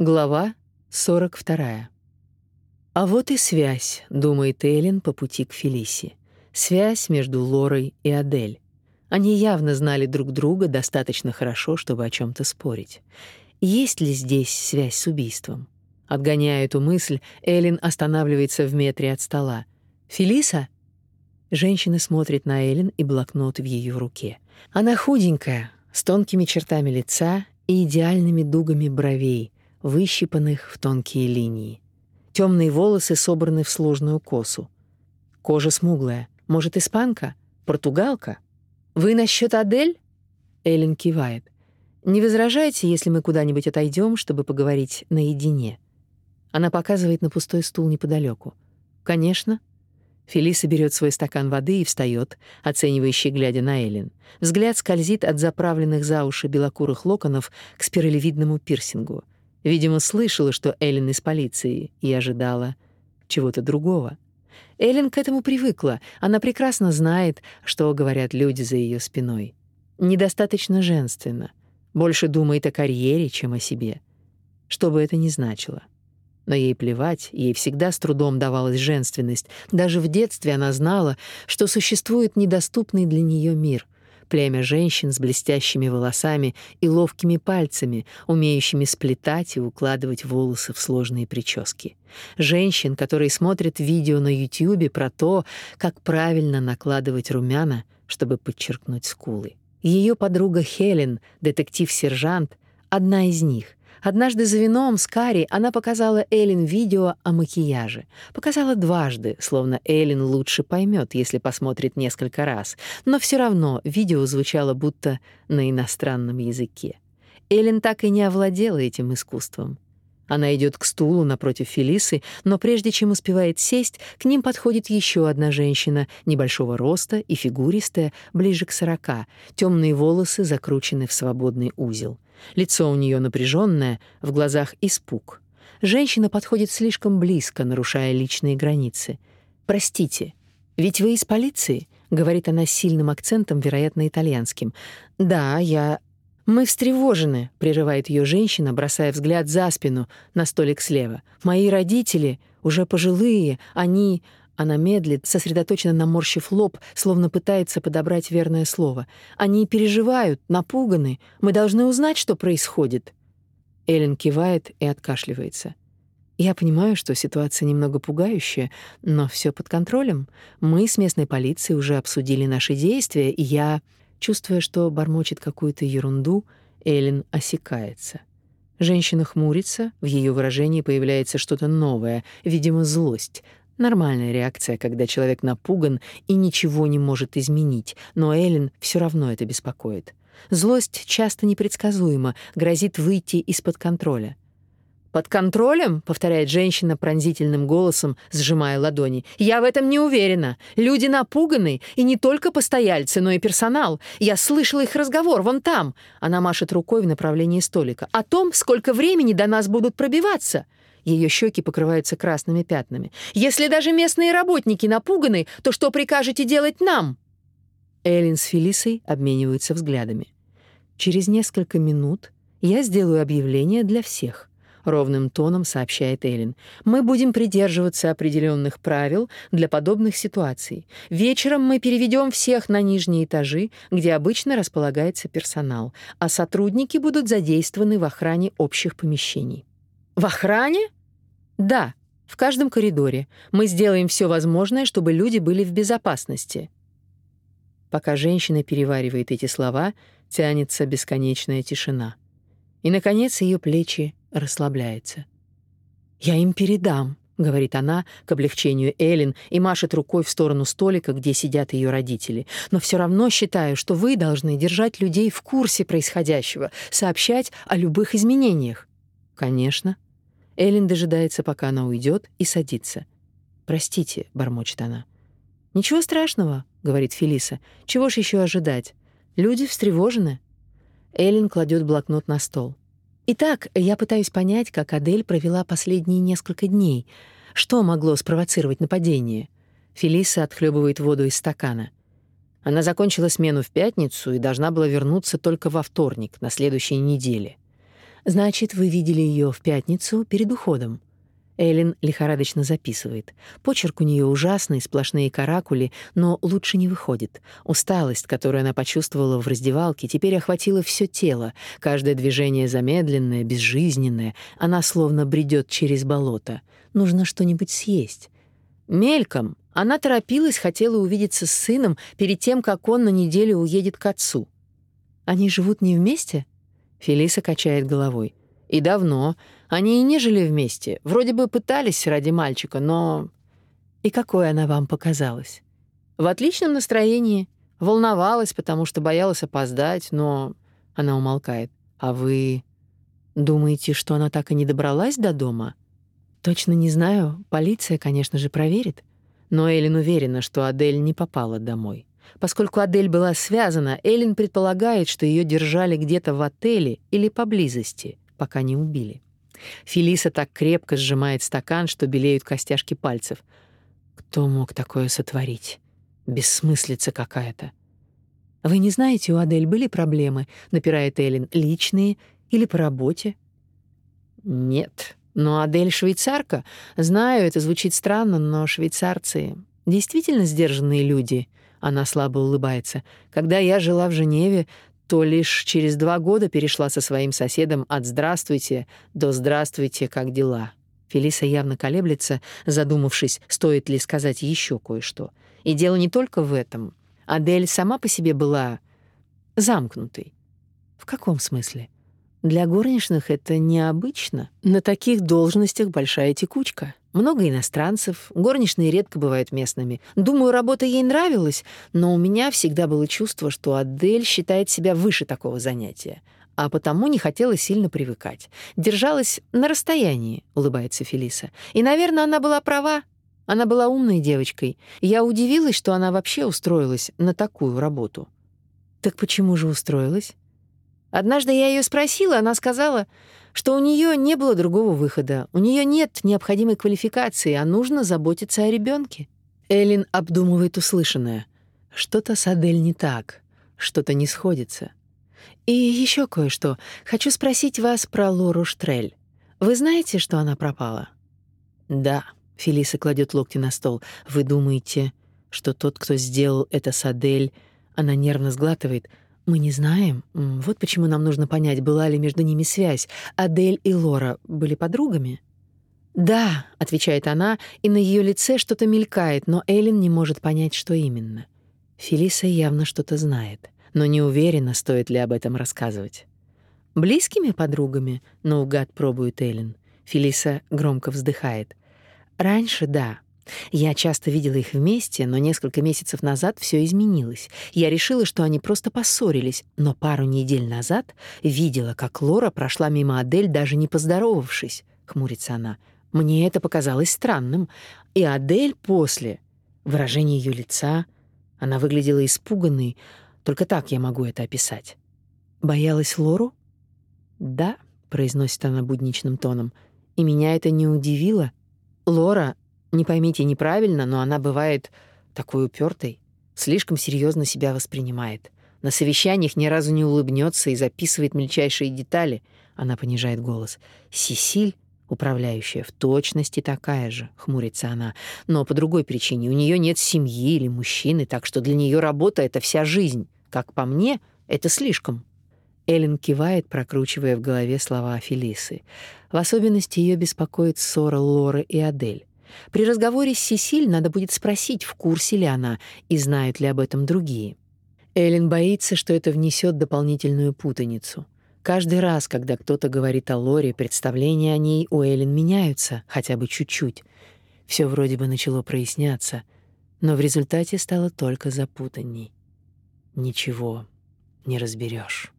Глава 42. А вот и связь, думает Эллен по пути к Фелиси. Связь между Лорой и Адель. Они явно знали друг друга достаточно хорошо, чтобы о чем то спорить. Есть ли здесь связь с убийством? Отгоняя эту мысль, Эллен останавливается в метре от стола. «Фелиса?» Женщина смотрит на Эллен и блокнот в ее руке. Она худенькая, с тонкими чертами лица и идеальными дугами бровей — выщипанных в тонкие линии. Темные волосы собраны в сложную косу. Кожа смуглая. Может, испанка? Португалка? Вы насчет Адель? Эллен кивает. Не возражаете, если мы куда-нибудь отойдем, чтобы поговорить наедине? Она показывает на пустой стул неподалеку. Конечно. Фелиса берет свой стакан воды и встает, оценивающе глядя на Эллен. Взгляд скользит от заправленных за уши белокурых локонов к спиралевидному пирсингу — Видимо, слышала, что Эллен из полиции, и ожидала чего-то другого. Эллен к этому привыкла. Она прекрасно знает, что говорят люди за ее спиной. Недостаточно женственно. Больше думает о карьере, чем о себе. Что бы это ни значило. Но ей плевать, ей всегда с трудом давалась женственность. Даже в детстве она знала, что существует недоступный для нее мир — племя женщин с блестящими волосами и ловкими пальцами, умеющими сплетать и укладывать волосы в сложные прически. Женщин, которые смотрят видео на YouTube про то, как правильно накладывать румяна, чтобы подчеркнуть скулы. Ее подруга Хелен, детектив-сержант, одна из них. Однажды за вином с Кари она показала Эллен видео о макияже. Показала дважды, словно Эллен лучше поймет, если посмотрит несколько раз. Но все равно видео звучало будто на иностранном языке. Эллен так и не овладела этим искусством. Она идет к стулу напротив Фелисы, но прежде чем успевает сесть, к ним подходит еще одна женщина, небольшого роста и фигуристая, ближе к сорока. Темные волосы закручены в свободный узел. Лицо у нее напряженное, в глазах испуг. Женщина подходит слишком близко, нарушая личные границы. «Простите, ведь вы из полиции?» — говорит она с сильным акцентом, вероятно, итальянским. «Да, я...» «Мы встревожены», — прерывает ее женщина, бросая взгляд за спину на столик слева. «Мои родители, уже пожилые, они...» Она медлит, сосредоточенно наморщив лоб, словно пытается подобрать верное слово. «Они переживают, напуганы. Мы должны узнать, что происходит». Эллен кивает и откашливается. «Я понимаю, что ситуация немного пугающая, но все под контролем. Мы с местной полицией уже обсудили наши действия, и я...» Чувствуя, что бормочет какую-то ерунду, Эллен осекается. Женщина хмурится, в ее выражении появляется что-то новое, видимо, злость, Нормальная реакция, когда человек напуган и ничего не может изменить, но Эллен все равно это беспокоит. Злость часто непредсказуема, грозит выйти из-под контроля. «Под контролем?» — повторяет женщина пронзительным голосом, сжимая ладони. «Я в этом не уверена. Люди напуганы, и не только постояльцы, но и персонал. Я слышала их разговор вон там». Она машет рукой в направлении столика. «О том, сколько времени до нас будут пробиваться». Ее щеки покрываются красными пятнами. «Если даже местные работники напуганы, то что прикажете делать нам?» Эллен с Фелисой обмениваются взглядами. «Через несколько минут я сделаю объявление для всех», — ровным тоном сообщает Эллен. «Мы будем придерживаться определенных правил для подобных ситуаций. Вечером мы переведем всех на нижние этажи, где обычно располагается персонал, а сотрудники будут задействованы в охране общих помещений». «В охране?» «Да, в каждом коридоре. Мы сделаем все возможное, чтобы люди были в безопасности». Пока женщина переваривает эти слова, тянется бесконечная тишина. И, наконец, ее плечи расслабляются. «Я им передам», — говорит она к облегчению Эллен и машет рукой в сторону столика, где сидят ее родители. «Но все равно считаю, что вы должны держать людей в курсе происходящего, сообщать о любых изменениях». «Конечно», Эллен дожидается, пока она уйдет, и садится. «Простите», — бормочет она. «Ничего страшного», — говорит Фелиса. «Чего ж еще ожидать? Люди встревожены». Эллен кладет блокнот на стол. «Итак, я пытаюсь понять, как Адель провела последние несколько дней. Что могло спровоцировать нападение?» Фелиса отхлебывает воду из стакана. Она закончила смену в пятницу и должна была вернуться только во вторник, на следующей неделе. Значит, вы видели ее в пятницу перед уходом. Эллен лихорадочно записывает. Почерк у нее ужасный, сплошные каракули, но лучше не выходит. Усталость, которую она почувствовала в раздевалке, теперь охватила все тело. Каждое движение замедленное, безжизненное. Она словно бредет через болото. Нужно что-нибудь съесть. Мельком она торопилась, хотела увидеться с сыном перед тем, как он на неделю уедет к отцу. Они живут не вместе? Фелиса качает головой. И давно. Они и не жили вместе. Вроде бы пытались ради мальчика, но... И какой она вам показалась? В отличном настроении. Волновалась, потому что боялась опоздать, но... Она умолкает. А вы... Думаете, что она так и не добралась до дома? Точно не знаю. Полиция, конечно же, проверит. Но Эллен уверена, что Адель не попала домой. Поскольку Адель была связана, Эллен предполагает, что ее держали где-то в отеле или поблизости, пока не убили. Фелиса так крепко сжимает стакан, что белеют костяшки пальцев. Кто мог такое сотворить? Бессмыслица какая-то. Вы не знаете, у Адель были проблемы, напирает Эллен, личные или по работе? Нет. Но Адель швейцарка. Знаю, это звучит странно, но швейцарцы действительно сдержанные люди. Она слабо улыбается. Когда я жила в Женеве, то лишь через два года перешла со своим соседом от «здравствуйте» до «здравствуйте, как дела?». Фелиса явно колеблется, задумавшись, стоит ли сказать еще кое-что. И дело не только в этом. Адель сама по себе была замкнутой. В каком смысле? Для горничных это необычно. На таких должностях большая текучка. Много иностранцев, горничные редко бывают местными. Думаю, работа ей нравилась, но у меня всегда было чувство, что Адель считает себя выше такого занятия, а потому не хотела сильно привыкать. Держалась на расстоянии, улыбается Фелиса. И, наверное, она была права. Она была умной девочкой. Я удивилась, что она вообще устроилась на такую работу. Так почему же устроилась? Однажды я ее спросила, она сказала, что у нее не было другого выхода. У нее нет необходимой квалификации, а нужно заботиться о ребенке. Элин обдумывает услышанное. Что-то с Адель не так, что-то не сходится. И еще кое-что. Хочу спросить вас про Лору Штрель. Вы знаете, что она пропала? Да. Фелиса кладет локти на стол. Вы думаете, что тот, кто сделал это с Адель, она нервно сглатывает — мы не знаем. Вот почему нам нужно понять, была ли между ними связь. Адель и Лора были подругами? Да, отвечает она, и на ее лице что-то мелькает, но Элин не может понять, что именно. Фелиса явно что-то знает, но не уверена, стоит ли об этом рассказывать. Близкими подругами, наугад пробует Элин. Фелиса громко вздыхает. Раньше да, я часто видела их вместе, но несколько месяцев назад все изменилось. Я решила, что они просто поссорились, но пару недель назад видела, как Лора прошла мимо Адель, даже не поздоровавшись. Хмурится она. Мне это показалось странным. И Адель после. Выражение ее лица. Она выглядела испуганной. Только так я могу это описать. Боялась Лору? Да, произносит она будничным тоном. И меня это не удивило. Лора не поймите неправильно, но она бывает такой упёртой, слишком серьезно себя воспринимает. На совещаниях ни разу не улыбнется и записывает мельчайшие детали. Она понижает голос. Сисиль, управляющая, в точности такая же, хмурится она, но по другой причине. У нее нет семьи или мужчины, так что для нее работа это вся жизнь. Как по мне, это слишком. Эллен кивает, прокручивая в голове слова Фелисы. В особенности ее беспокоит ссора Лоры и Адель. При разговоре с Сесиль надо будет спросить, в курсе ли она и знают ли об этом другие. Эллен боится, что это внесет дополнительную путаницу. Каждый раз, когда кто-то говорит о Лоре, представления о ней у Эллен меняются, хотя бы чуть-чуть. Все вроде бы начало проясняться, но в результате стало только запутанней. Ничего не разберешь.